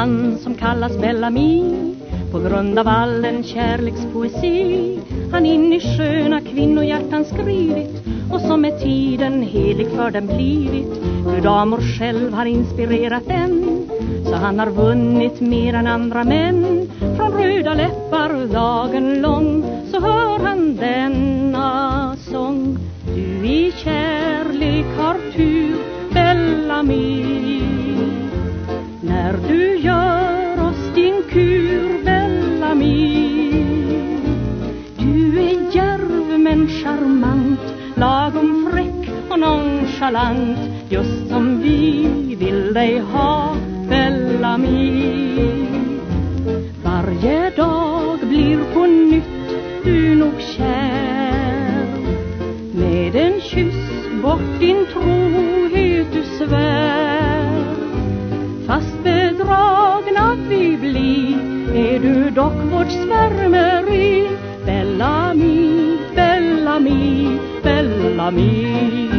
man som kallas Bellamy. På grund av all en kärlekspoesi Han in i sköna kvinnohjärtan skrivit Och som med tiden helig för dem blivit. Hur damor själv har inspirerat den Så han har vunnit mer än andra män. Från röda läppar dagen lång Så hör han denna nonchalant Just som vi vill dig ha Bellamy Varje dag blir på nytt du nog kär. Med en kyss bort din trohet du svär. Fast bedragna vi blir Är du dock vårt svärmeri. Bellamy, Bellamy, Bellamy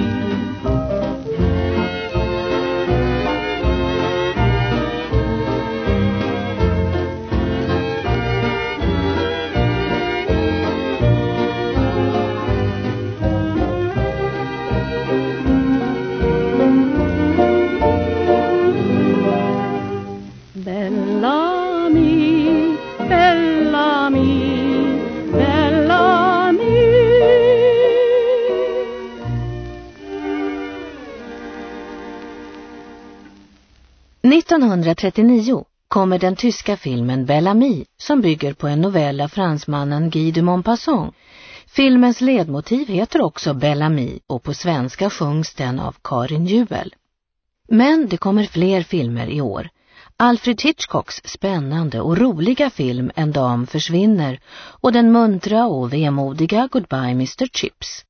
1939 kommer den tyska filmen Bellamy som bygger på en novell av fransmannen Guy de Maupassant. Filmens ledmotiv heter också Bellamy och på svenska sjungs den av Karin Juel. Men det kommer fler filmer i år. Alfred Hitchcocks spännande och roliga film En dam försvinner och den muntra och vemodiga Goodbye Mr. Chips.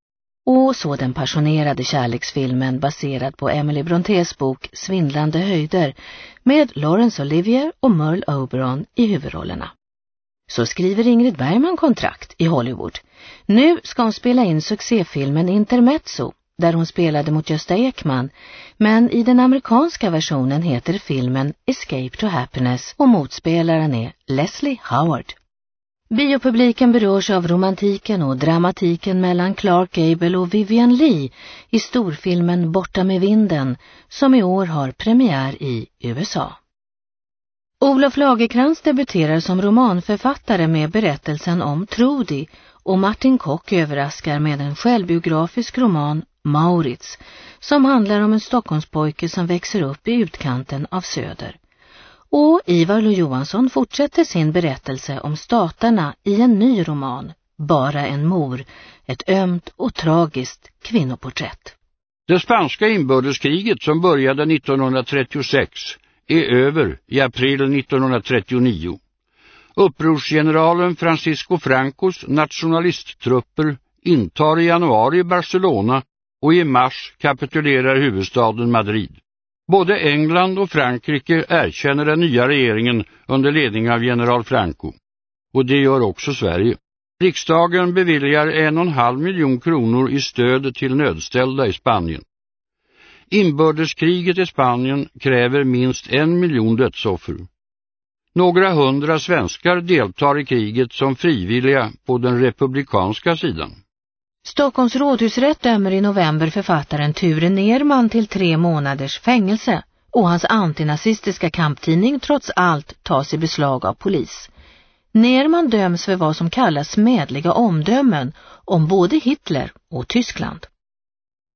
Och så den passionerade kärleksfilmen baserad på Emily Brontes bok Svindlande höjder med Laurence Olivier och Merle Oberon i huvudrollerna. Så skriver Ingrid Bergman kontrakt i Hollywood. Nu ska hon spela in succéfilmen Intermezzo där hon spelade mot Gösta Ekman, men i den amerikanska versionen heter filmen Escape to Happiness och motspelaren är Leslie Howard. Biopubliken berörs av romantiken och dramatiken mellan Clark Gable och Vivian Lee i storfilmen Borta med vinden som i år har premiär i USA. Olof Lagerkrans debuterar som romanförfattare med berättelsen om Trudi och Martin Kock överraskar med en självbiografisk roman Maurits som handlar om en Stockholmspojke som växer upp i utkanten av Söder. Och Ivar Lo Johansson fortsätter sin berättelse om staterna i en ny roman, Bara en mor, ett ömt och tragiskt kvinnoporträtt. Det spanska inbördeskriget som började 1936 är över i april 1939. Upprorsgeneralen Francisco Francos nationalisttrupper intar i januari Barcelona och i mars kapitulerar huvudstaden Madrid. Både England och Frankrike erkänner den nya regeringen under ledning av general Franco. Och det gör också Sverige. Riksdagen beviljar en och en halv miljon kronor i stöd till nödställda i Spanien. Inbördeskriget i Spanien kräver minst en miljon dödsoffer. Några hundra svenskar deltar i kriget som frivilliga på den republikanska sidan. Stockholms rådhusrätt dömer i november författaren Ture Nerman till tre månaders fängelse och hans antinazistiska kamptidning trots allt tas i beslag av polis. Nerman döms för vad som kallas medliga omdömen om både Hitler och Tyskland.